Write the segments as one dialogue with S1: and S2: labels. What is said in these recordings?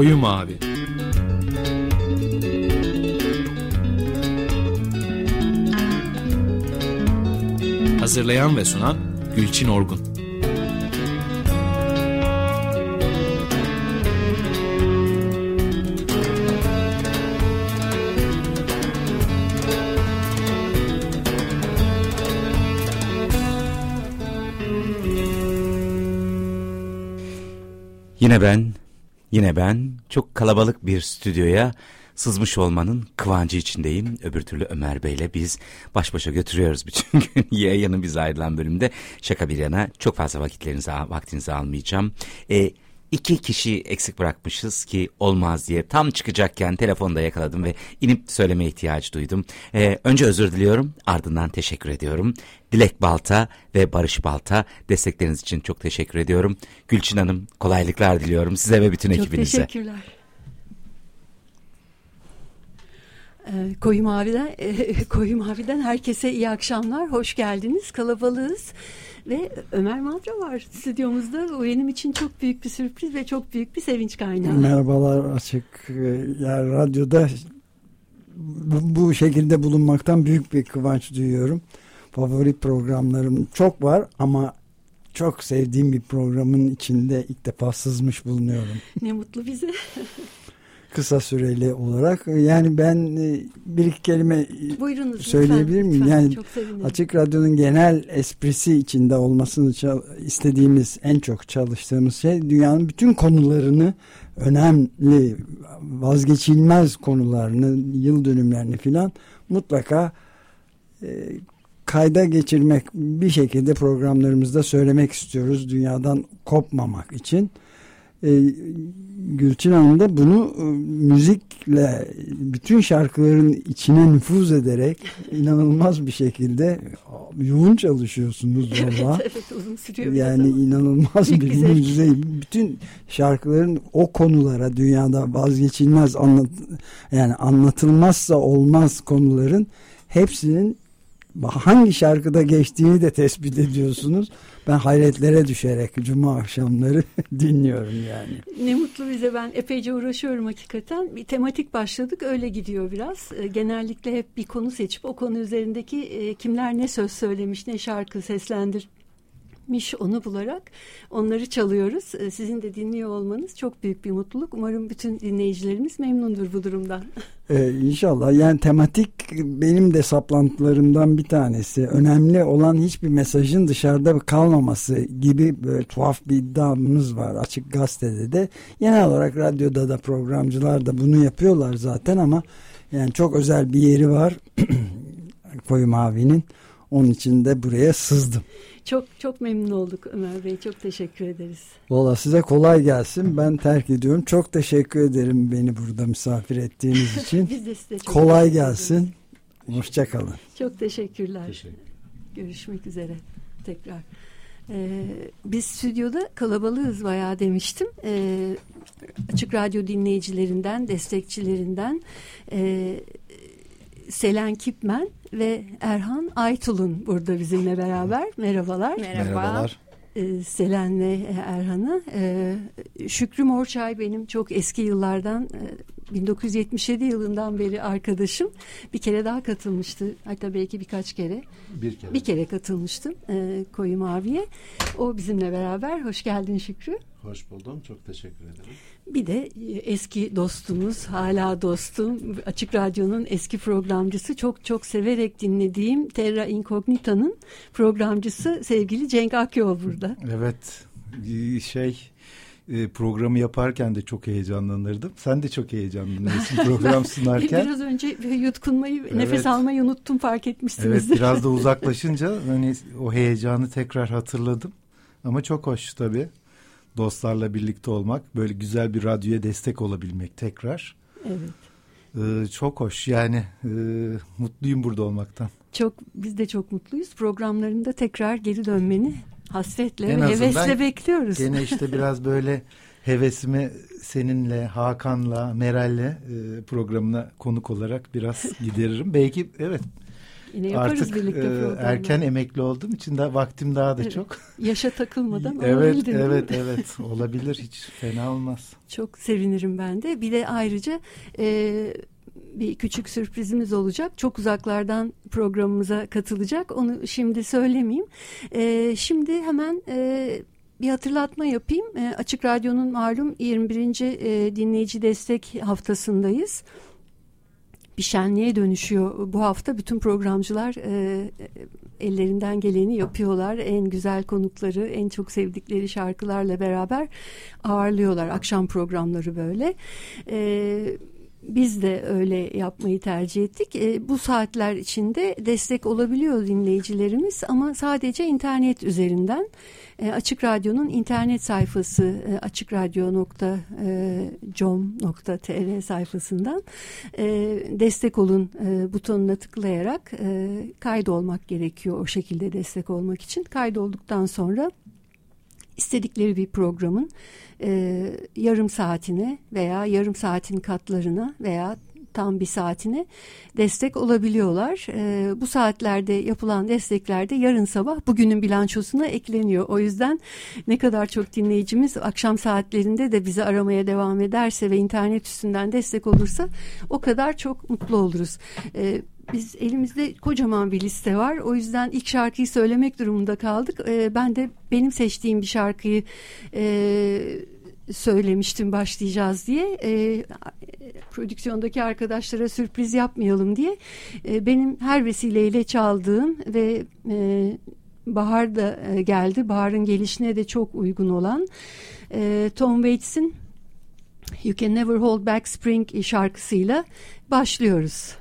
S1: Koyu Mavi Hazırlayan ve sunan Gülçin Orgun.
S2: Yine ben, yine ben çok kalabalık bir stüdyoya sızmış olmanın kıvancı içindeyim. Öbür türlü Ömer Bey'le biz baş başa götürüyoruz bütün gün yayını biz ayrılan bölümde. Şaka bir yana çok fazla vakitlerinizi, vaktinizi almayacağım. E, iki kişi eksik bırakmışız ki olmaz diye tam çıkacakken telefonda yakaladım ve inip söyleme ihtiyacı duydum. Ee, önce özür diliyorum ardından teşekkür ediyorum. Dilek Balta ve Barış Balta destekleriniz için çok teşekkür ediyorum. Gülçin Hanım kolaylıklar diliyorum size ve bütün
S3: çok
S2: ekibinize.
S3: Çok teşekkürler. Ee, Koyu Mavi'den, Koyu Mavi'den herkese iyi akşamlar. Hoş geldiniz. Kalabalığız. Ve Ömer Madra var stüdyomuzda. O benim için çok büyük bir sürpriz ve çok büyük bir sevinç kaynağı.
S4: Merhabalar açık. Yani radyoda bu, bu şekilde bulunmaktan büyük bir kıvanç duyuyorum. Favori programlarım çok var ama çok sevdiğim bir programın içinde ilk defa sızmış bulunuyorum.
S3: Ne mutlu bize.
S4: kısa süreli olarak. Yani ben e, bir iki kelime
S3: Buyurunuz,
S4: söyleyebilir miyim?
S3: Lütfen,
S4: yani Açık Radyo'nun genel esprisi içinde olmasını istediğimiz en çok çalıştığımız şey dünyanın bütün konularını önemli vazgeçilmez konularını yıl dönümlerini filan mutlaka e, kayda geçirmek bir şekilde programlarımızda söylemek istiyoruz dünyadan kopmamak için e, Gülçin Hanım da bunu e, müzikle bütün şarkıların içine nüfuz ederek inanılmaz bir şekilde yoğun çalışıyorsunuz valla.
S3: evet, evet uzun sürüyor.
S4: Yani inanılmaz bir mucize. Bütün şarkıların o konulara dünyada vazgeçilmez anlat yani anlatılmazsa olmaz konuların hepsinin hangi şarkıda geçtiğini de tespit ediyorsunuz. Ben hayretlere düşerek cuma akşamları dinliyorum yani.
S3: Ne mutlu bize ben epeyce uğraşıyorum hakikaten. Bir tematik başladık öyle gidiyor biraz. Ee, genellikle hep bir konu seçip o konu üzerindeki e, kimler ne söz söylemiş ne şarkı seslendir miş onu bularak onları çalıyoruz. Ee, sizin de dinliyor olmanız çok büyük bir mutluluk. Umarım bütün dinleyicilerimiz memnundur bu durumdan.
S4: Ee, inşallah yani tematik benim de saplantılarımdan bir tanesi. Önemli olan hiçbir mesajın dışarıda kalmaması gibi böyle tuhaf bir iddiamız var açık gazetede de. Genel olarak radyoda da programcılar da bunu yapıyorlar zaten ama yani çok özel bir yeri var Koyu Mavi'nin. Onun için de buraya sızdım.
S3: Çok çok memnun olduk Ömer Bey. Çok teşekkür ederiz.
S4: Valla size kolay gelsin. Ben terk ediyorum. Çok teşekkür ederim beni burada misafir ettiğiniz için.
S3: Biz de size çok
S4: kolay gelsin. Hoşçakalın.
S3: Çok teşekkürler. Teşekkür. Görüşmek üzere tekrar. Ee, biz stüdyoda kalabalığız bayağı demiştim. Ee, açık radyo dinleyicilerinden, destekçilerinden e, Selen Kipmen ve Erhan Aytul'un burada bizimle beraber. Merhabalar.
S5: Merhaba. Merhabalar.
S3: Ee, Selen ve Erhan'ı. Ee, Şükrü Morçay benim çok eski yıllardan 1977 e, yılından beri arkadaşım. Bir kere daha katılmıştı. Hatta belki birkaç kere.
S5: Bir kere.
S3: Bir kere katılmıştım e, Koyu Mavi'ye. O bizimle beraber. Hoş geldin Şükrü.
S5: Hoş buldum. Çok teşekkür ederim.
S3: Bir de e, eski dostumuz, hala dostum, Açık Radyo'nun eski programcısı, çok çok severek dinlediğim Terra Incognita'nın programcısı sevgili Cenk Akyol burada.
S6: Evet, şey e, programı yaparken de çok heyecanlanırdım. Sen de çok heyecanlanırsın program sunarken.
S3: Biraz önce yutkunmayı, evet. nefes almayı unuttum fark etmişsinizdir.
S6: Evet, biraz da uzaklaşınca hani o heyecanı tekrar hatırladım. Ama çok hoş tabii dostlarla birlikte olmak, böyle güzel bir radyoya destek olabilmek tekrar.
S3: Evet.
S6: Ee, çok hoş yani e, mutluyum burada olmaktan.
S3: Çok biz de çok mutluyuz. Programlarında tekrar geri dönmeni hasretle en ve hevesle bekliyoruz.
S6: Gene işte biraz böyle hevesimi seninle, Hakan'la, Meral'le e, programına konuk olarak biraz gideririm. Belki evet
S3: Yine yaparız
S6: Artık
S3: birlikte
S6: e, erken emekli olduğum için de vaktim daha da
S3: evet.
S6: çok.
S3: Yaşa takılmadan
S6: Evet, evet, evet. Olabilir. Hiç fena olmaz.
S3: Çok sevinirim ben de. Bir de ayrıca e, bir küçük sürprizimiz olacak. Çok uzaklardan programımıza katılacak. Onu şimdi söylemeyeyim. E, şimdi hemen e, bir hatırlatma yapayım. E, Açık Radyo'nun malum 21. E, dinleyici destek haftasındayız bir şenliğe dönüşüyor. Bu hafta bütün programcılar e, ellerinden geleni yapıyorlar. En güzel konukları, en çok sevdikleri şarkılarla beraber ağırlıyorlar. Akşam programları böyle. E, biz de öyle yapmayı tercih ettik. E, bu saatler içinde destek olabiliyor dinleyicilerimiz ama sadece internet üzerinden. E, Açık Radyo'nun internet sayfası e, açıkradyo.com.tr sayfasından e, destek olun e, butonuna tıklayarak e, kaydolmak gerekiyor o şekilde destek olmak için. Kaydolduktan sonra istedikleri bir programın e, yarım saatine veya yarım saatin katlarına veya tam bir saatine destek olabiliyorlar. E, bu saatlerde yapılan desteklerde yarın sabah bugünün bilançosuna ekleniyor. O yüzden ne kadar çok dinleyicimiz akşam saatlerinde de bizi aramaya devam ederse ve internet üstünden destek olursa o kadar çok mutlu oluruz. E, biz elimizde kocaman bir liste var. O yüzden ilk şarkıyı söylemek durumunda kaldık. E, ben de benim seçtiğim bir şarkıyı e, söylemiştim başlayacağız diye. E, prodüksiyondaki arkadaşlara sürpriz yapmayalım diye. E, benim her vesileyle çaldığım ve e, bahar da e, geldi. Baharın gelişine de çok uygun olan e, Tom Waits'in You Can Never Hold Back Spring şarkısıyla başlıyoruz.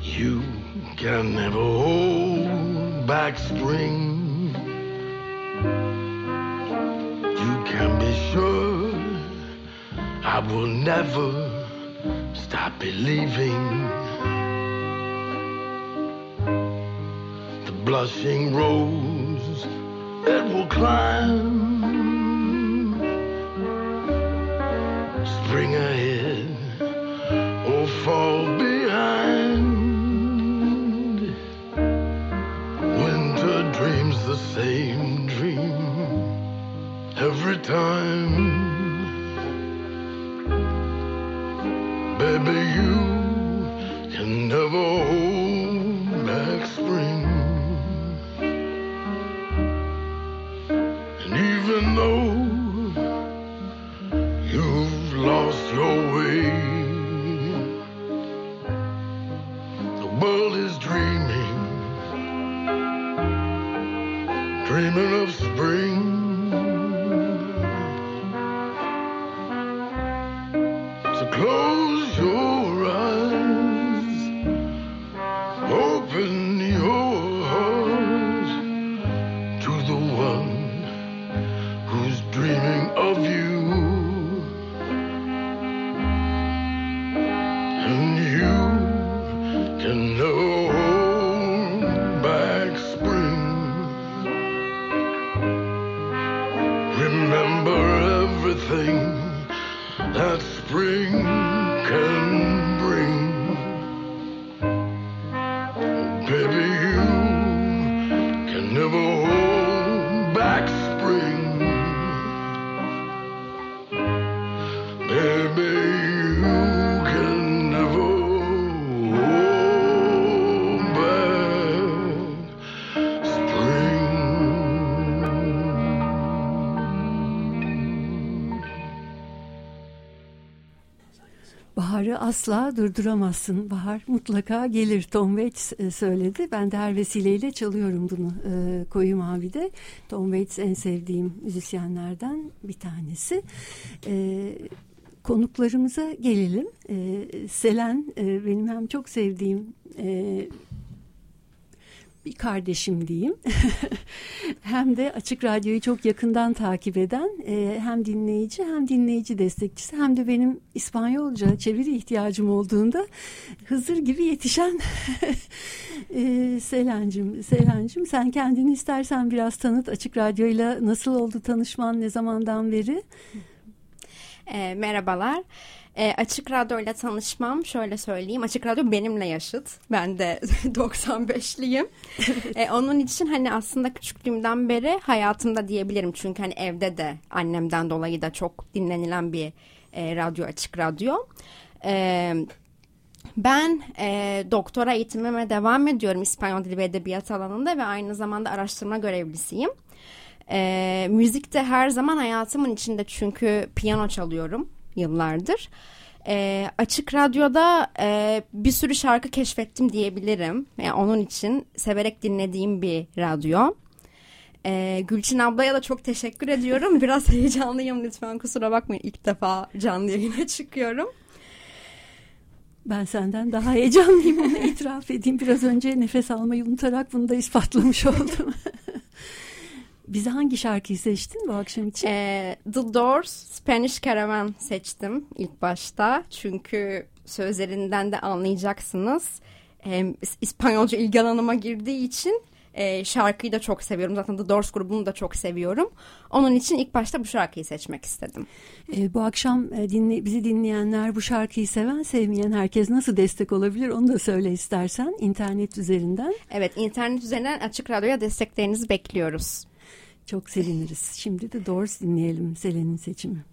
S7: You can never hold back spring. You can be sure I will never stop believing. Blushing rose that will climb. Spring ahead or fall behind. Winter dreams the same dream every time.
S3: Asla durduramazsın. Bahar mutlaka gelir. Tom Waits e, söyledi. Ben de her vesileyle çalıyorum bunu e, Koyu Mavi'de. Tom Waits en sevdiğim müzisyenlerden bir tanesi. E, konuklarımıza gelelim. E, Selen e, benim hem çok sevdiğim e, bir kardeşim diyeyim. hem de Açık Radyo'yu çok yakından takip eden e, hem dinleyici hem dinleyici destekçisi hem de benim İspanyolca çeviri ihtiyacım olduğunda Hızır gibi yetişen e, Selancım. Selancım sen kendini istersen biraz tanıt Açık Radyo'yla nasıl oldu tanışman ne zamandan beri?
S8: E, merhabalar. E, Açık Radyo ile tanışmam şöyle söyleyeyim. Açık Radyo benimle yaşıt. Ben de 95'liyim. e, onun için hani aslında küçüklüğümden beri hayatımda diyebilirim. Çünkü hani evde de annemden dolayı da çok dinlenilen bir e, radyo Açık Radyo. E, ben e, doktora eğitimime devam ediyorum İspanyol Dili ve Edebiyat alanında ve aynı zamanda araştırma görevlisiyim. E, müzik de her zaman hayatımın içinde çünkü piyano çalıyorum yıllardır. E, açık Radyo'da e, bir sürü şarkı keşfettim diyebilirim. Yani onun için severek dinlediğim bir radyo. E, Gülçin ablaya da çok teşekkür ediyorum. Biraz heyecanlıyım lütfen kusura bakmayın. İlk defa canlı yayına çıkıyorum.
S3: Ben senden daha heyecanlıyım onu itiraf edeyim. Biraz önce nefes almayı unutarak bunu da ispatlamış oldum. Bize hangi şarkıyı seçtin bu akşam için?
S8: Ee, The Doors Spanish Caravan seçtim ilk başta. Çünkü sözlerinden de anlayacaksınız. Hem İspanyolca ilgi alanıma girdiği için e, şarkıyı da çok seviyorum. Zaten The Doors grubunu da çok seviyorum. Onun için ilk başta bu şarkıyı seçmek istedim.
S3: E, bu akşam e, dinle, bizi dinleyenler bu şarkıyı seven sevmeyen herkes nasıl destek olabilir onu da söyle istersen internet üzerinden.
S8: Evet internet üzerinden Açık Radyo'ya desteklerinizi bekliyoruz.
S3: Çok seviniriz. Şimdi de Doors dinleyelim Selen'in seçimi.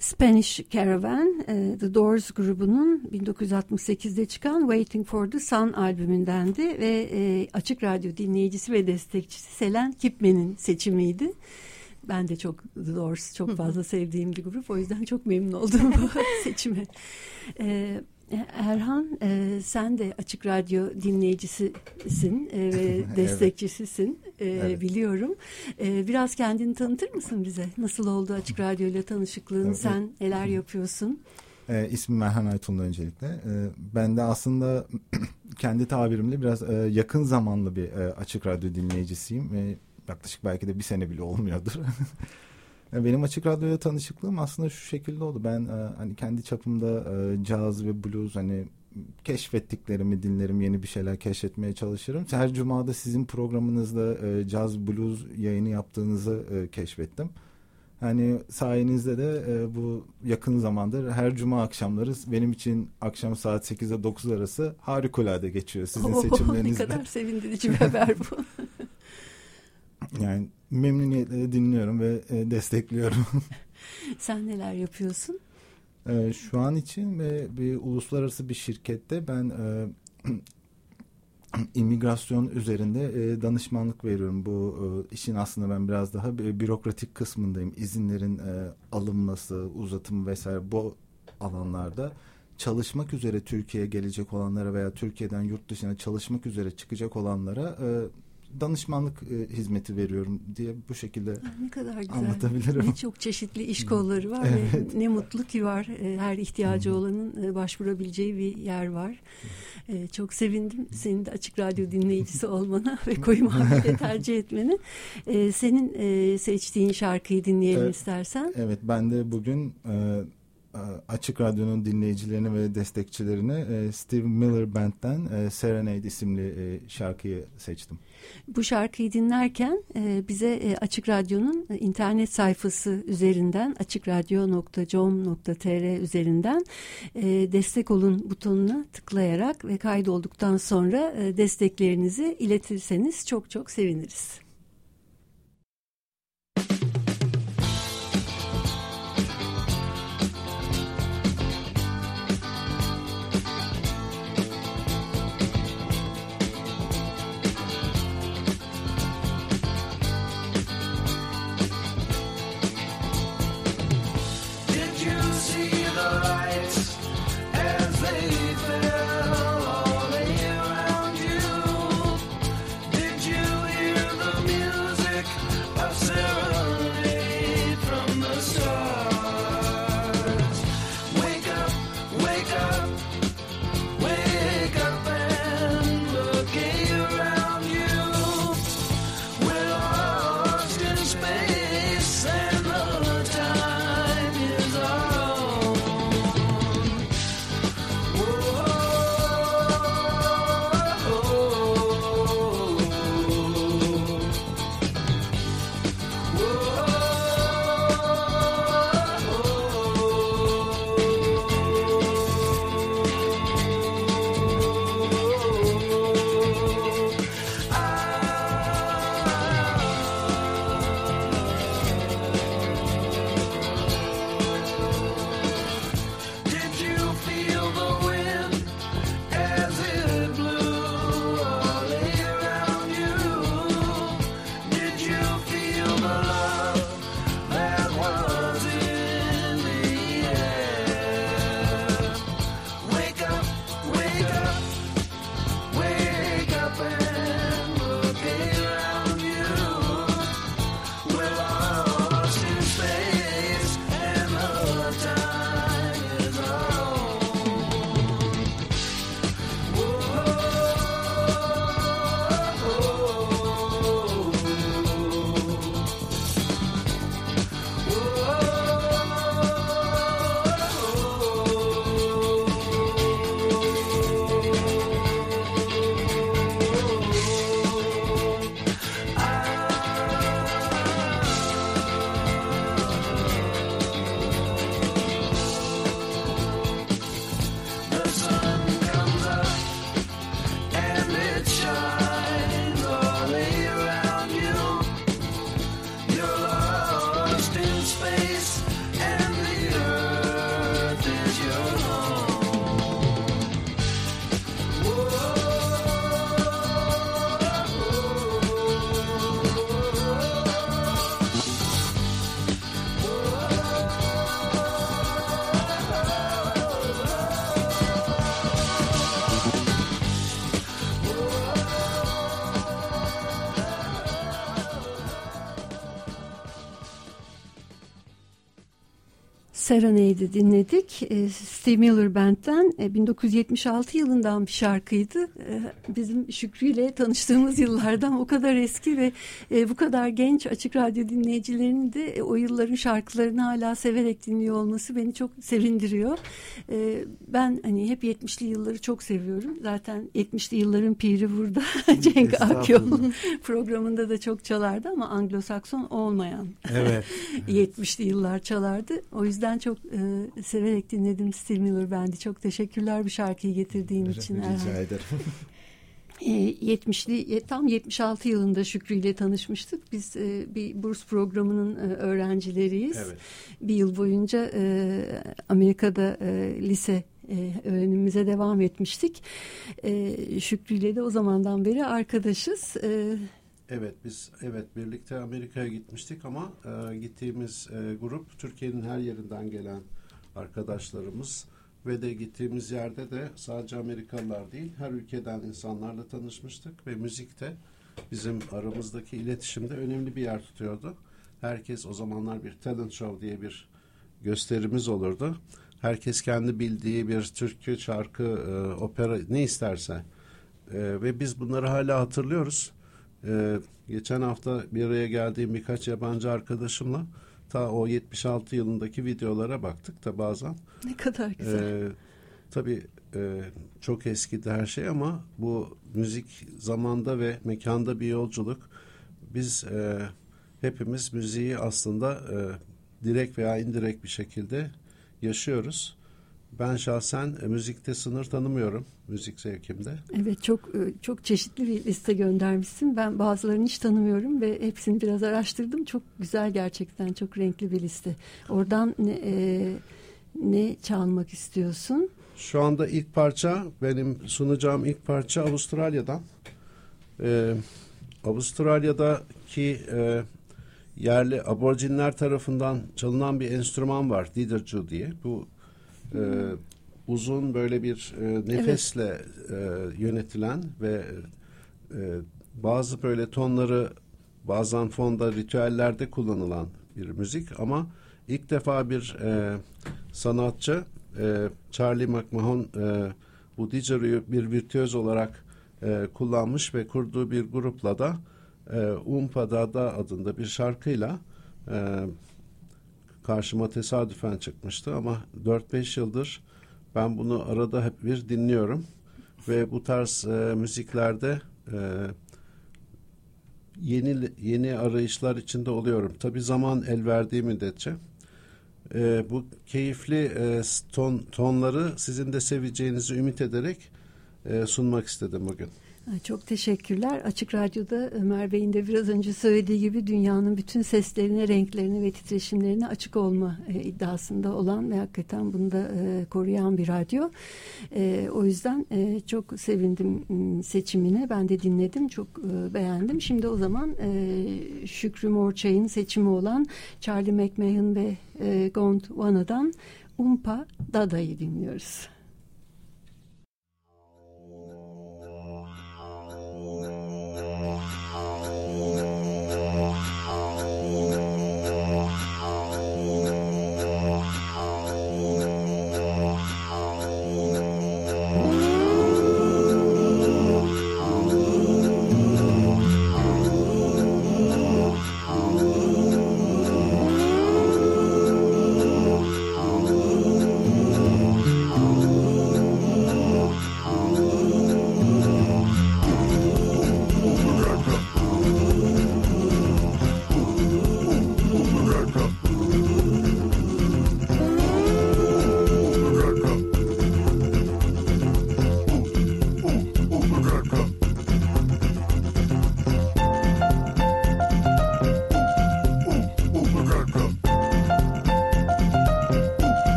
S9: Spanish Caravan,
S3: e, The Doors grubunun 1968'de çıkan Waiting for the Sun albümündendi ve e, Açık Radyo dinleyicisi ve destekçisi Selen Kipmen'in seçimiydi. Ben de çok The Doors çok fazla sevdiğim bir grup. O yüzden çok memnun oldum bu seçime. Ee, Erhan e, sen de Açık Radyo dinleyicisisin e, ve destekçisisin e,
S5: Evet.
S3: biliyorum. E, biraz kendini tanıtır mısın bize? Nasıl oldu Açık Radyo ile tanışıklığın?
S5: Evet.
S3: Sen neler yapıyorsun?
S5: Ee, ismim Erhan Aytunlu öncelikle. Ee, ben de aslında kendi tabirimle biraz e, yakın zamanlı bir e, açık radyo dinleyicisiyim. Ve yaklaşık belki de bir sene bile olmuyordur. Benim açık radyoya tanışıklığım aslında şu şekilde oldu. Ben e, hani kendi çapımda e, caz ve blues hani keşfettiklerimi dinlerim, yeni bir şeyler keşfetmeye çalışırım. Her cumada sizin programınızda e, caz blues yayını yaptığınızı e, keşfettim. Hani sayenizde de e, bu yakın zamandır her cuma akşamları benim için akşam saat 8 ile 9 arası harikulade geçiyor sizin
S3: Oo, ne
S5: seçimlerinizle.
S3: kadar sevindirici bir haber bu.
S5: Yani memnuniyetle dinliyorum ve e, destekliyorum.
S3: sen neler yapıyorsun?
S5: E, şu an için ve bir uluslararası bir şirkette ben e, imigrasyon üzerinde e, danışmanlık veriyorum. Bu e, işin aslında ben biraz daha bir bürokratik kısmındayım. İzinlerin e, alınması, uzatımı vesaire bu alanlarda çalışmak üzere Türkiye'ye gelecek olanlara veya Türkiye'den yurt dışına çalışmak üzere çıkacak olanlara e, danışmanlık e, hizmeti veriyorum diye bu şekilde
S3: Ah, Ne kadar güzel.
S5: Anlatabilirim.
S3: Ne çok çeşitli iş kolları var
S5: Evet.
S3: ve ne mutlu ki var. E, Her ihtiyacı olanın e, başvurabileceği bir yer var. E, Çok sevindim senin de Açık Radyo dinleyicisi olmana ve Koyu Mavi'de tercih etmeni. E, Senin e, seçtiğin şarkıyı dinleyelim
S5: Evet.
S3: istersen.
S5: Evet ben de bugün e, Açık Radyo'nun dinleyicilerine ve destekçilerine e, Steve Miller Band'den e, Serenade isimli e, şarkıyı seçtim.
S3: Bu şarkıyı dinlerken e, bize e, Açık Radyo'nun e, internet sayfası üzerinden açıkradyo.com.tr üzerinden e, destek olun butonuna tıklayarak ve kaydolduktan sonra e, desteklerinizi iletirseniz çok çok seviniriz. Serenade'i dinledik. E, Steve Miller Band'den e, 1976 yılından bir şarkıydı. E, bizim Şükrü ile tanıştığımız yıllardan o kadar eski ve e, bu kadar genç açık radyo dinleyicilerinin de e, o yılların şarkılarını hala severek dinliyor olması beni çok sevindiriyor. E, ben hani hep 70'li yılları çok seviyorum. Zaten 70'li yılların piri burada Cenk Akyol programında da çok çalardı ama Anglo-Sakson olmayan
S6: Evet.
S3: 70'li yıllar çalardı. O yüzden çok e, severek dinledim Steve Miller Band'i. Çok teşekkürler bu şarkıyı getirdiğin için.
S5: Rica
S3: Erhan.
S5: ederim.
S3: E, 70'li ye- tam 76 yılında Şükrü ile tanışmıştık. Biz e, bir burs programının e, öğrencileriyiz.
S5: Evet.
S3: Bir yıl boyunca e, Amerika'da e, lise e, öğrenimimize devam etmiştik. E, Şükrü ile de o zamandan beri arkadaşız.
S10: Evet biz evet birlikte Amerika'ya gitmiştik ama e, gittiğimiz e, grup Türkiye'nin her yerinden gelen arkadaşlarımız ve de gittiğimiz yerde de sadece Amerikalılar değil her ülkeden insanlarla tanışmıştık ve müzikte bizim aramızdaki iletişimde önemli bir yer tutuyordu. Herkes o zamanlar bir talent show diye bir gösterimiz olurdu. Herkes kendi bildiği bir türkü, şarkı, e, opera ne isterse e, ve biz bunları hala hatırlıyoruz. Ee, geçen hafta bir araya geldiğim birkaç yabancı arkadaşımla ta o 76 yılındaki videolara baktık da bazen.
S3: ne kadar güzel.
S10: Ee, tabii e, çok eskidi her şey ama bu müzik zamanda ve mekanda bir yolculuk. Biz e, hepimiz müziği aslında e, direkt veya indirekt bir şekilde yaşıyoruz. Ben şahsen e, müzikte sınır tanımıyorum müzik zevkimde.
S3: Evet çok e, çok çeşitli bir liste göndermişsin. Ben bazılarını hiç tanımıyorum ve hepsini biraz araştırdım. Çok güzel gerçekten çok renkli bir liste. Oradan ne, e, ne çalmak istiyorsun?
S10: Şu anda ilk parça benim sunacağım ilk parça Avustralya'dan. Ee, Avustralya'daki e, yerli aborjinler tarafından çalınan bir enstrüman var didgeridoo diye. Bu e, uzun böyle bir e, nefesle e, yönetilen ve e, bazı böyle tonları bazen fonda ritüellerde kullanılan bir müzik ama ilk defa bir e, sanatçı e, Charlie McMahon e, bu didgeridoo'yu bir virtüöz olarak e, kullanmış ve kurduğu bir grupla da e, Umpa Dada adında bir şarkıyla e, karşıma tesadüfen çıkmıştı ama 4-5 yıldır ben bunu arada hep bir dinliyorum ve bu tarz e, müziklerde e, yeni yeni arayışlar içinde oluyorum. Tabii zaman el verdiği müddetçe. E, bu keyifli e, ton tonları sizin de seveceğinizi ümit ederek e, sunmak istedim bugün.
S3: Çok teşekkürler. Açık Radyo'da Ömer Bey'in de biraz önce söylediği gibi dünyanın bütün seslerine, renklerine ve titreşimlerine açık olma e, iddiasında olan ve hakikaten bunu da e, koruyan bir radyo. E, o yüzden çok sevindim seçimine. Ben de dinledim. Çok beğendim. Şimdi o zaman e, Şükrü Morçay'ın seçimi olan Charlie McMahon ve e, Gondwana'dan Umpa Dada'yı dinliyoruz.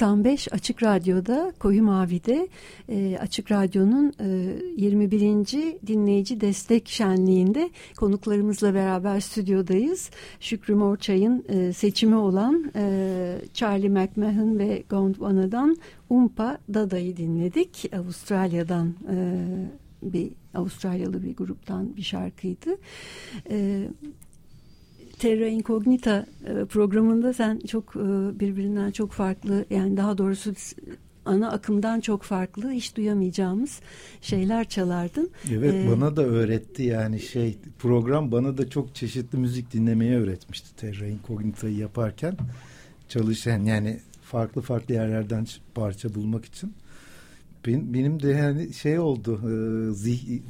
S3: 95 Açık Radyo'da Koyu Mavi'de e, Açık Radyo'nun e, 21. dinleyici destek şenliğinde konuklarımızla beraber stüdyodayız. Şükrü Morçay'ın e, seçimi olan e, Charlie McMahon ve Gondwana'dan Umpa Dada'yı dinledik. Avustralya'dan e, bir Avustralyalı bir gruptan bir şarkıydı. E, Terra Incognita e, programında sen çok e, birbirinden çok farklı yani daha doğrusu ana akımdan çok farklı hiç duyamayacağımız şeyler çalardın.
S6: Evet
S3: Ee,
S6: bana da öğretti yani şey program bana da çok çeşitli müzik dinlemeyi öğretmişti Terra Incognita'yı yaparken çalışan yani farklı farklı yerlerden parça bulmak için. Benim, benim de yani şey oldu e, zih,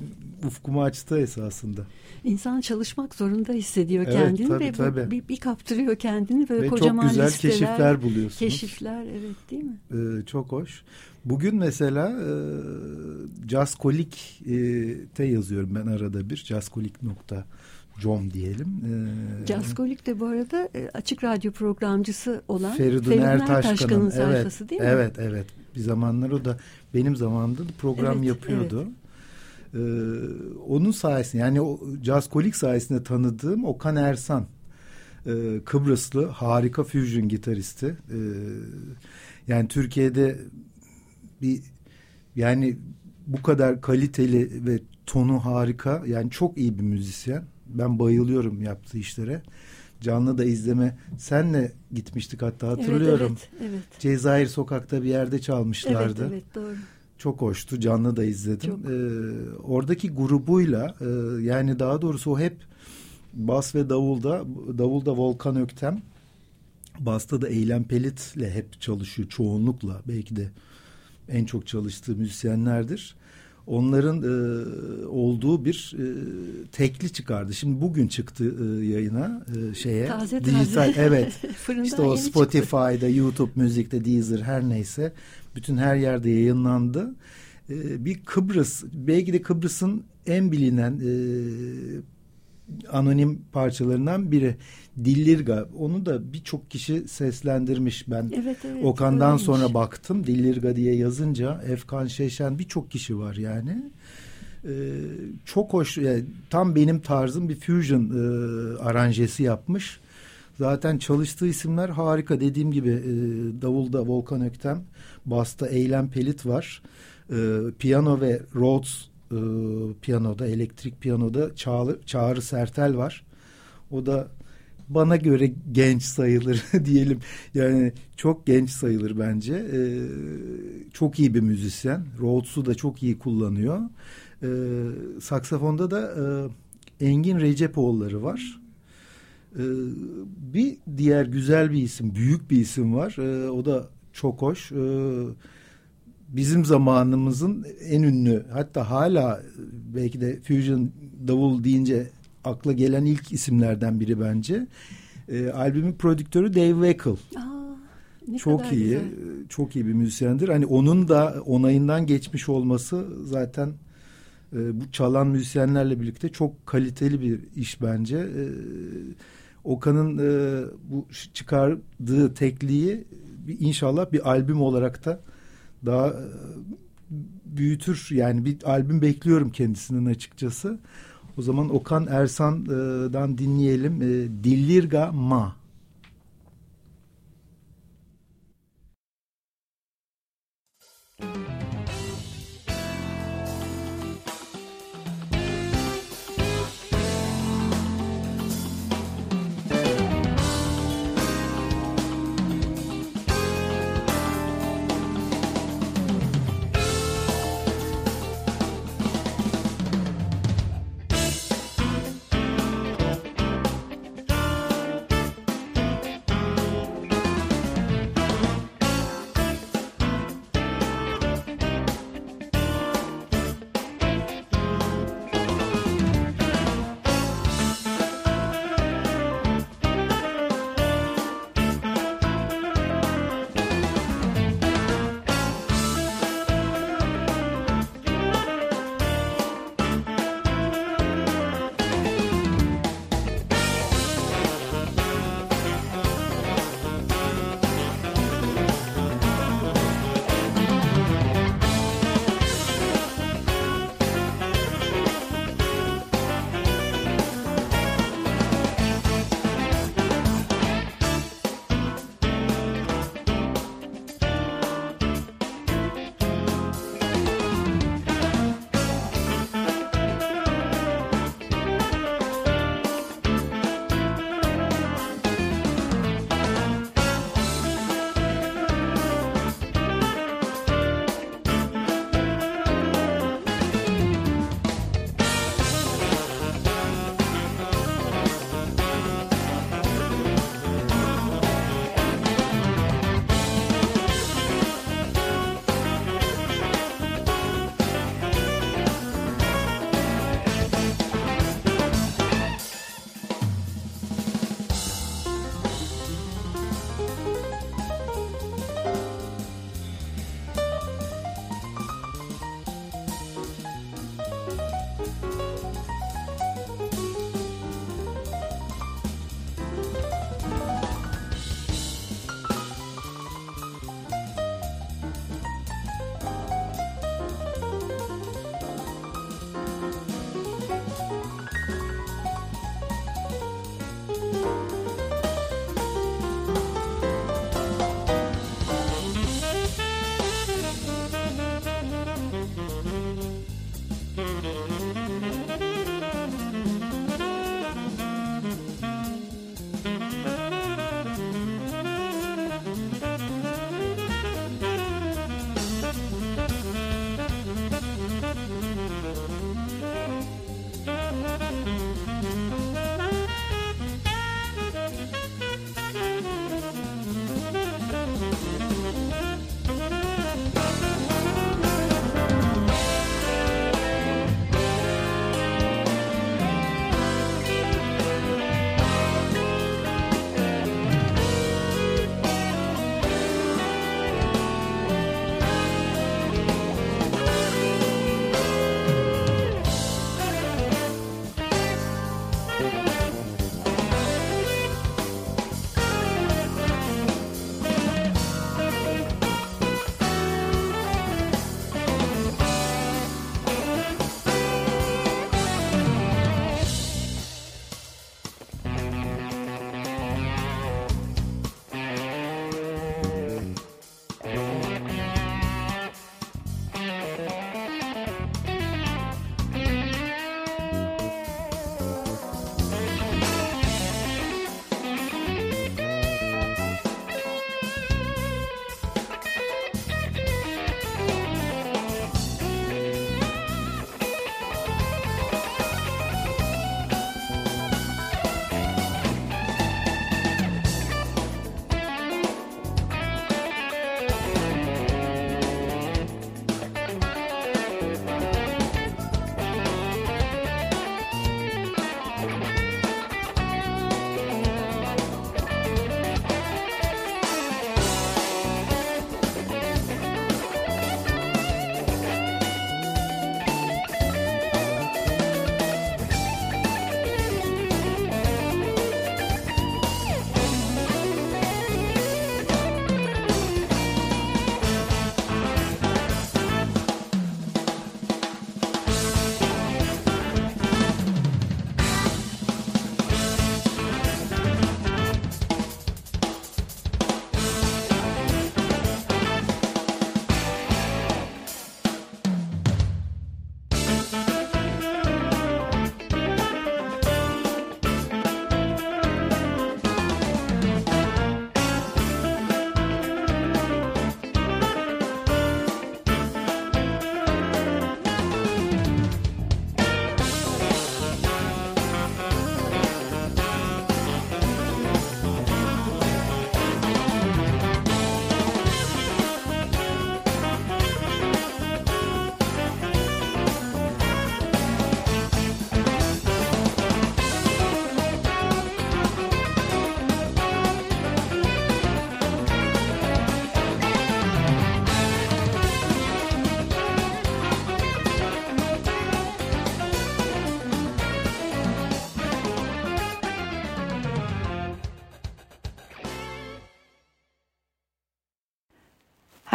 S6: ufkumu açtı esasında.
S3: İnsan çalışmak zorunda hissediyor
S6: Evet,
S3: kendini
S6: tabii,
S3: ve
S6: tabii.
S3: Bir, bir kaptırıyor kendini böyle
S6: Ve çok
S3: kocaman
S6: güzel
S3: listeler,
S6: keşifler buluyorsunuz.
S3: Keşifler evet değil mi?
S6: Ee, çok hoş. Bugün mesela e, Jazzkolik'te yazıyorum ben arada bir. Jazzkolik.com diyelim. Ee,
S3: Jazzkolik de bu arada e, açık radyo programcısı olan
S6: Feridun
S3: Feridun
S6: Ertaşkan'ın evet,
S3: sayfası değil mi?
S6: Evet, evet. Bir zamanlar o da benim zamanımda da program
S3: Evet,
S6: yapıyordu. Ee, onun sayesinde yani o Jazzkolik sayesinde tanıdığım Okan Ersan. Ee, Kıbrıslı harika fusion gitaristi. Ee, yani Türkiye'de bir yani bu kadar kaliteli ve tonu harika yani çok iyi bir müzisyen. Ben bayılıyorum yaptığı işlere. Canlı da izleme. Senle gitmiştik hatta hatırlıyorum.
S3: Evet, evet.
S6: Cezayir sokakta bir yerde
S3: Evet,
S6: çalmışlardı.
S3: evet doğru.
S6: Çok hoştu. Canlı da izledim.
S3: Çok.
S6: Ee, oradaki grubuyla e, yani daha doğrusu o hep bas ve davulda davulda Volkan Öktem basta da Eylem Pelit'le hep çalışıyor çoğunlukla. Belki de en çok çalıştığı müzisyenlerdir. Onların e, olduğu bir e, tekli çıkardı. Şimdi bugün çıktı e, yayına e, şeye.
S3: Taze
S6: dijital
S3: taze.
S6: evet. İşte o
S3: yeni çıktı.
S6: Spotify'da, YouTube Müzik'te, Deezer her neyse bütün her yerde yayınlandı. Ee, bir Kıbrıs, belki de Kıbrıs'ın en bilinen e, anonim parçalarından biri Dillirga. Onu da birçok kişi seslendirmiş. Ben
S3: Evet, evet,
S6: Okan'dan
S3: öyleymiş.
S6: sonra baktım. Dillirga diye yazınca Efkan Şeşen birçok kişi var yani. Ee, çok hoş. Yani tam benim tarzım bir fusion e, aranjesi yapmış. Zaten çalıştığı isimler harika. Dediğim gibi e, davulda Volkan Öktem, basta Eylem Pelit var. E, piyano ve Rhodes e, piyanoda, elektrik piyanoda Çağrı, Çağrı Sertel var. O da bana göre genç sayılır diyelim. Yani çok genç sayılır bence. E, çok iyi bir müzisyen. Rhodes'u da çok iyi kullanıyor. E, saksafonda da e, Engin Recepoğulları var. Ee, bir diğer güzel bir isim, büyük bir isim var. Ee, o da çok hoş. Ee, bizim zamanımızın en ünlü, hatta hala belki de fusion davul deyince akla gelen ilk isimlerden biri bence. Ee, albümün prodüktörü Dave Weckl.
S3: Ne
S6: Çok iyi,
S3: güzel.
S6: çok iyi bir müzisyendir. Hani onun da onayından geçmiş olması zaten e, bu çalan müzisyenlerle birlikte çok kaliteli bir iş bence. E, Okan'ın e, bu çıkardığı tekliği bir, inşallah bir albüm olarak da daha e, büyütür. Yani bir albüm bekliyorum kendisinden açıkçası. O zaman Okan Ersan'dan dinleyelim. E, Dillirga Ma.
S9: Dillirga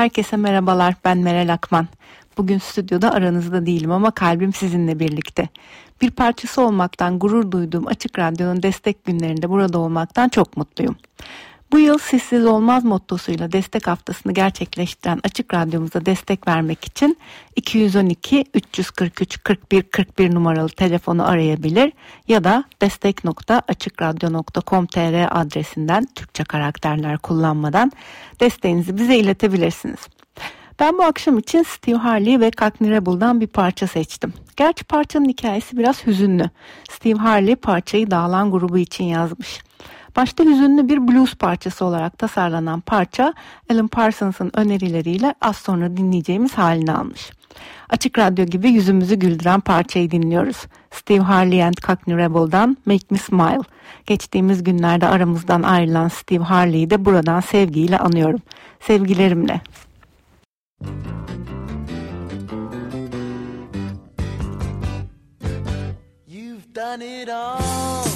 S11: Herkese merhabalar ben Meral Akman. Bugün stüdyoda aranızda değilim ama kalbim sizinle birlikte. Bir parçası olmaktan gurur duyduğum Açık Radyo'nun destek günlerinde burada olmaktan çok mutluyum. Bu yıl sessiz olmaz mottosuyla destek haftasını gerçekleştiren Açık Radyomuza destek vermek için 212 343 41 41 numaralı telefonu arayabilir ya da destek.açıkradyo.com.tr adresinden Türkçe karakterler kullanmadan desteğinizi bize iletebilirsiniz. Ben bu akşam için Steve Harley ve Cockney Rebel'dan bir parça seçtim. Gerçi parçanın hikayesi biraz hüzünlü. Steve Harley parçayı Dağlan grubu için yazmış. Başta hüzünlü bir blues parçası olarak tasarlanan parça Alan Parsons'ın önerileriyle az sonra dinleyeceğimiz halini almış. Açık Radyo gibi yüzümüzü güldüren parçayı dinliyoruz. Steve Harley and Cockney Rebel'dan Make Me Smile. Geçtiğimiz günlerde aramızdan ayrılan Steve Harley'i de buradan sevgiyle anıyorum. Sevgilerimle.
S12: You've done it all.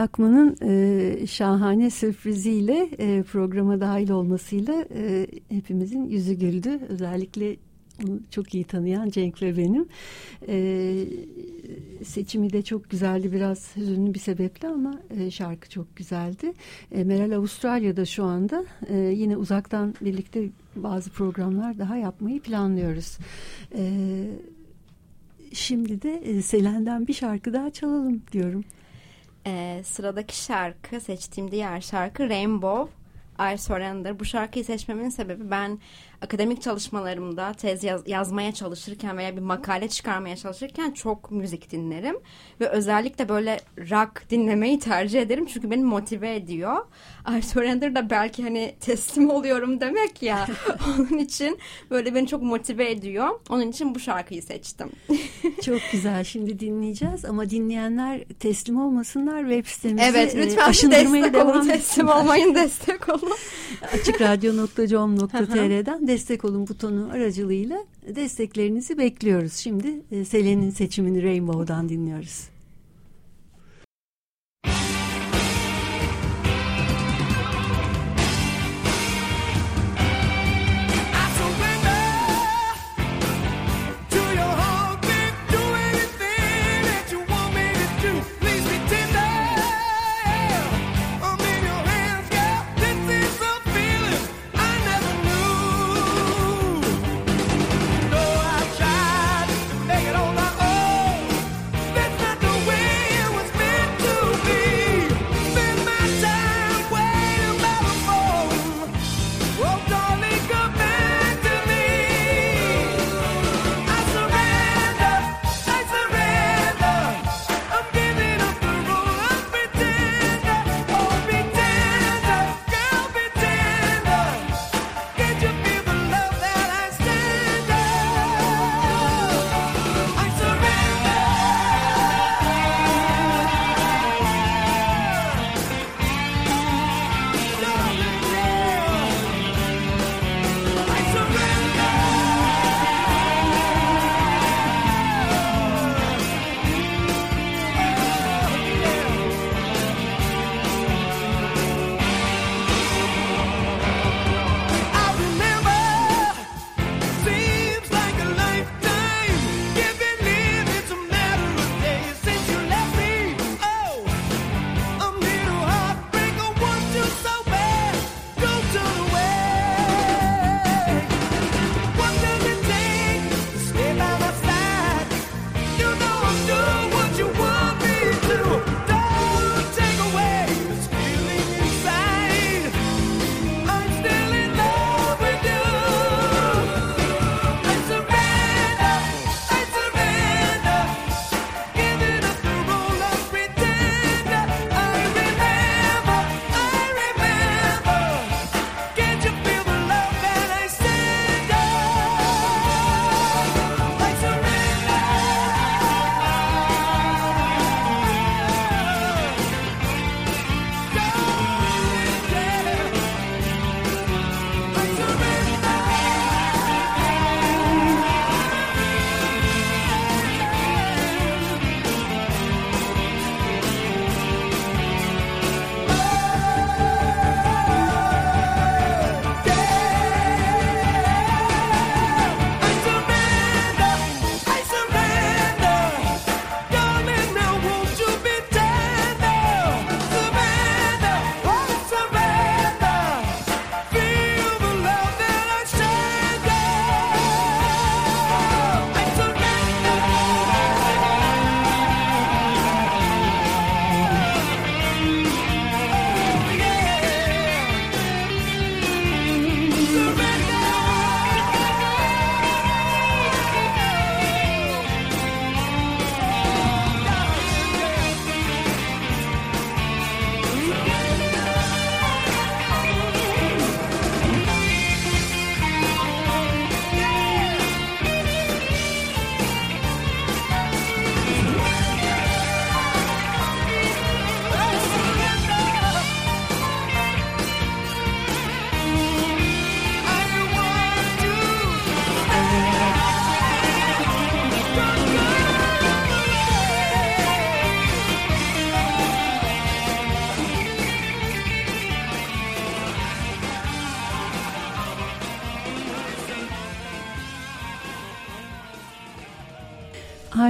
S3: Akman'ın e, şahane sürpriziyle e, programa dahil olmasıyla e, hepimizin yüzü güldü. Özellikle onu çok iyi tanıyan Cenk ve benim. E, seçimi de çok güzeldi. Biraz hüzünlü bir sebeple ama e, şarkı çok güzeldi. E, Meral Avustralya'da şu anda. E, yine uzaktan birlikte bazı programlar daha yapmayı planlıyoruz. E, şimdi de e, Selen'den bir şarkı daha çalalım diyorum.
S8: Ee, sıradaki şarkı seçtiğim diğer şarkı Rainbow I Surrender. Bu şarkıyı seçmemin sebebi ben akademik çalışmalarımda tez yaz- yazmaya çalışırken veya bir makale çıkarmaya çalışırken çok müzik dinlerim. Ve özellikle böyle rock dinlemeyi tercih ederim çünkü beni motive ediyor. Surrender da belki hani teslim oluyorum demek ya. Onun için böyle beni çok motive ediyor. Onun için bu şarkıyı seçtim.
S13: Çok güzel. Şimdi dinleyeceğiz ama dinleyenler teslim olmasınlar web sitemizi
S8: Evet
S13: e,
S8: lütfen
S13: aşındırmaya
S8: destek olun,
S13: devam
S8: teslim
S13: etsinler.
S8: olmayın, destek olun.
S13: Açıkradyo.com.tr'den destek olun butonu aracılığıyla desteklerinizi bekliyoruz. Şimdi e, Selen'in seçimini Rainbow'dan dinliyoruz.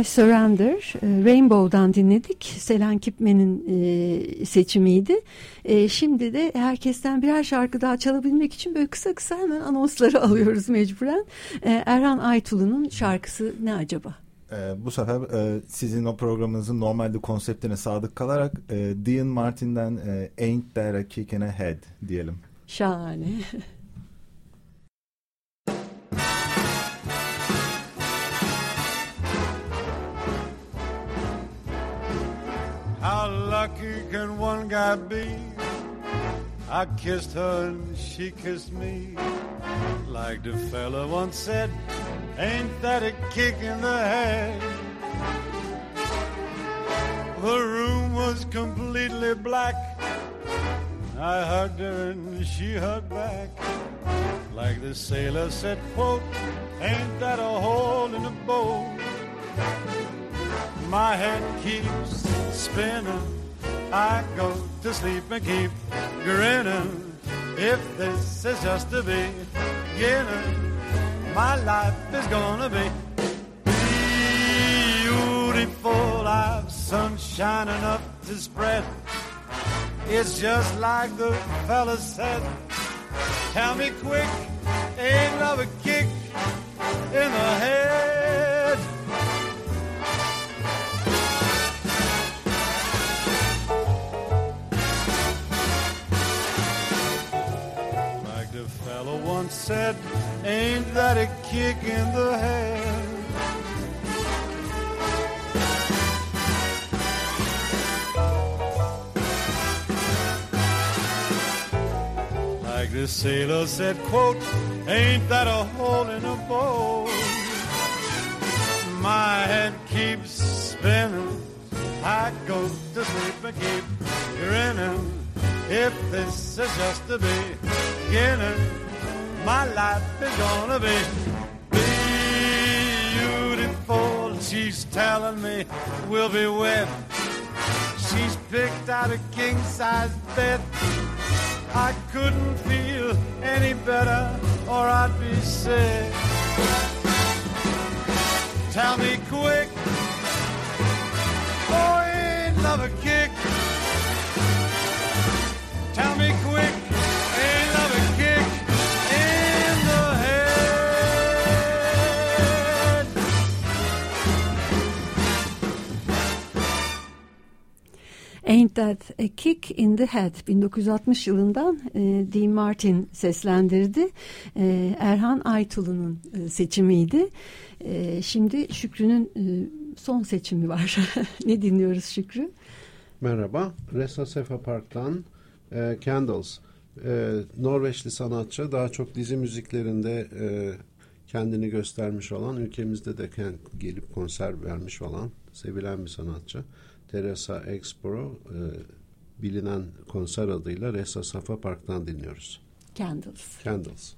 S3: I Surrender,
S13: e, Rainbow'dan dinledik. Selen Kipmen'in e, seçimiydi. E, şimdi de herkesten birer şarkı daha çalabilmek için böyle kısa kısa hemen anonsları alıyoruz mecburen. E, Erhan Aytulu'nun şarkısı ne acaba?
S5: Bu sefer e, sizin o programınızın normalde konseptine sadık kalarak e, Dean Martin'den e, Ain't There a Kick in a Head diyelim.
S3: Şahane.
S14: lucky can one guy be? I kissed her and she kissed me. Like the fella once said, ain't that a kick in the head? The room was completely black. I hugged her and she hugged back. Like the sailor said, quote, ain't that a hole in the boat? My head keeps spinning. I go to sleep and keep grinning. If this is just the beginning, my life is gonna be beautiful. I've sunshine enough to spread. It's just like the fella said. Tell me quick, ain't love a kick in the head? Said, ain't that a kick in the head? Like the sailor said, quote, ain't that a hole in a boat? My head keeps spinning. I go to sleep and keep grinning. If this is just the beginning, my life is gonna be beautiful. She's telling me we'll be wed. She's picked out a king size bed. I couldn't feel any better or I'd be sick. Tell me quick, ain't love a kick? Tell me quick, Ain't
S3: That a Kick in the Head 1960 yılından e, Dean Martin seslendirdi. E, Erhan Aytulu'nun e, seçimiydi. E, şimdi Şükrü'nün e, son seçimi var. ne dinliyoruz Şükrü?
S15: Merhaba, Resa Sefa Park'tan e, Candles. E, Norveçli sanatçı daha çok dizi müziklerinde e, kendini göstermiş olan, ülkemizde de gelip konser vermiş olan sevilen bir sanatçı. Teresa Exporo e, bilinen konser adıyla Resa Safa Park'tan dinliyoruz.
S3: Candles.
S15: Candles.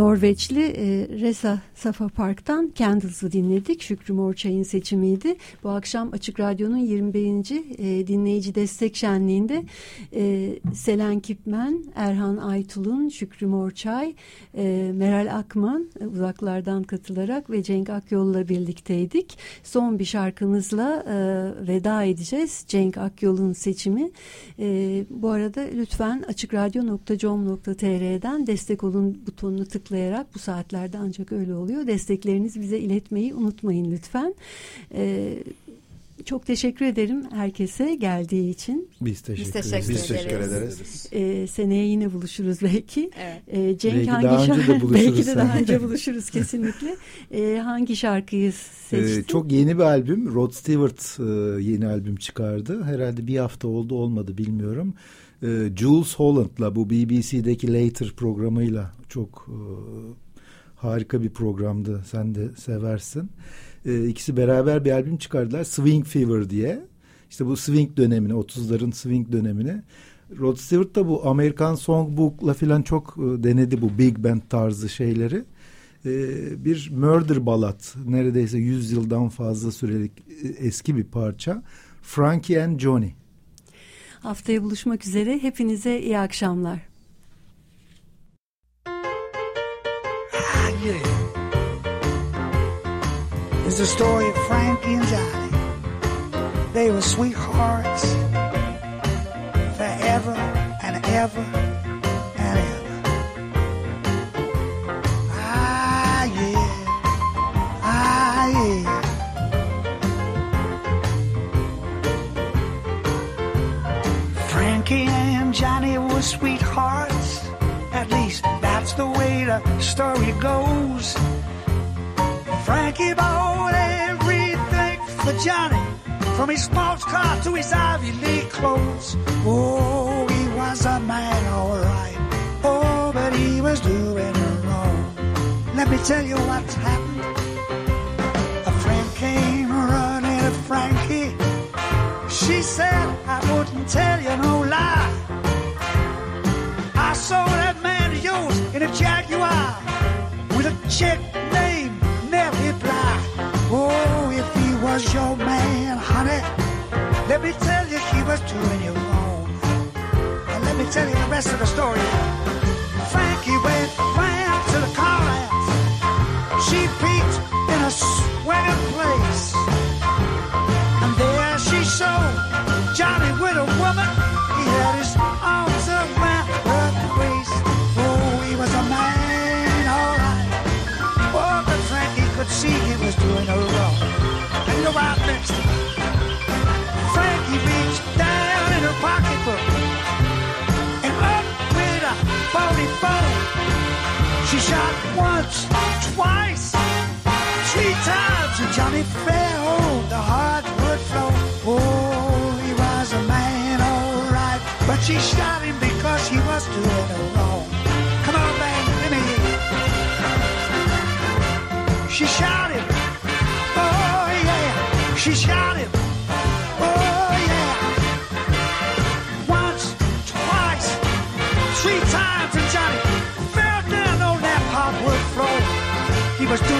S3: Norveçli e, Resa Safa Park'tan Candles'ı dinledik. Şükrü Morçay'ın seçimiydi. Bu akşam Açık Radyo'nun 21. E, dinleyici destek şenliğinde e, Selen Kipmen, Erhan Aytulun, Şükrü Morçay, e, Meral Akman e, uzaklardan katılarak ve Cenk Akyol'la birlikteydik. Son bir şarkımızla e, veda edeceğiz. Cenk Akyol'un seçimi. E, bu arada lütfen açıkradyo.com.tr'den destek olun butonunu tıklayarak bu saatlerde ancak öyle oluyor. Desteklerinizi bize iletmeyi unutmayın lütfen. E, çok teşekkür ederim herkese geldiği için.
S6: Biz teşekkür,
S8: teşekkür
S6: ederiz.
S8: Biz teşekkür ederiz.
S3: E, seneye yine buluşuruz belki.
S8: Evet.
S3: E, Cenk
S6: Belki
S3: hangi
S6: daha önce de
S3: şarkı-
S6: buluşuruz
S3: belki de daha önce buluşuruz kesinlikle. E, hangi şarkıyı seçtin?
S6: Ee, çok yeni bir albüm. Rod Stewart e, yeni albüm çıkardı. Herhalde bir hafta oldu olmadı bilmiyorum. Ee, Jules Holland'la bu BBC'deki Later programıyla çok e, harika bir programdı. Sen de seversin. Ee, ikisi beraber bir albüm çıkardılar. Swing Fever diye. İşte bu swing dönemine, 30'ların swing dönemine. Rod Stewart da bu Amerikan Songbook'la filan çok e, denedi bu big band tarzı şeyleri. Ee, bir murder ballad neredeyse 100 yıldan fazla sürelik e, eski bir parça. Frankie and Johnny.
S3: Haftaya buluşmak üzere. Hepinize iyi akşamlar.
S16: Yeah. It's the story of Frankie and Johnny. They were sweethearts forever and ever way the story goes. Frankie bought everything for Johnny, from his sports car to his Ivy League clothes. Oh, he was a man, all right. Oh, but he was doing wrong. Let me tell you what's happened. A friend came running to Frankie. She said, I wouldn't tell you no lie. I saw in a Jaguar with a chick named Nellie Bly. Oh, if he was your man, honey, let me tell you he was doing you wrong. And let me tell you the rest of the story. the wild next. Frankie beats down in her pocketbook and up with a 44. She shot once, twice, three times, and Johnny fell the hardwood floor. Oh, he was a man, all right, but she shot him because he was doing her wrong. Come on, baby, let me hear. She shot. She shouted, oh yeah. Once, twice, three times, and Johnny fell down on that hardwood floor. He was doing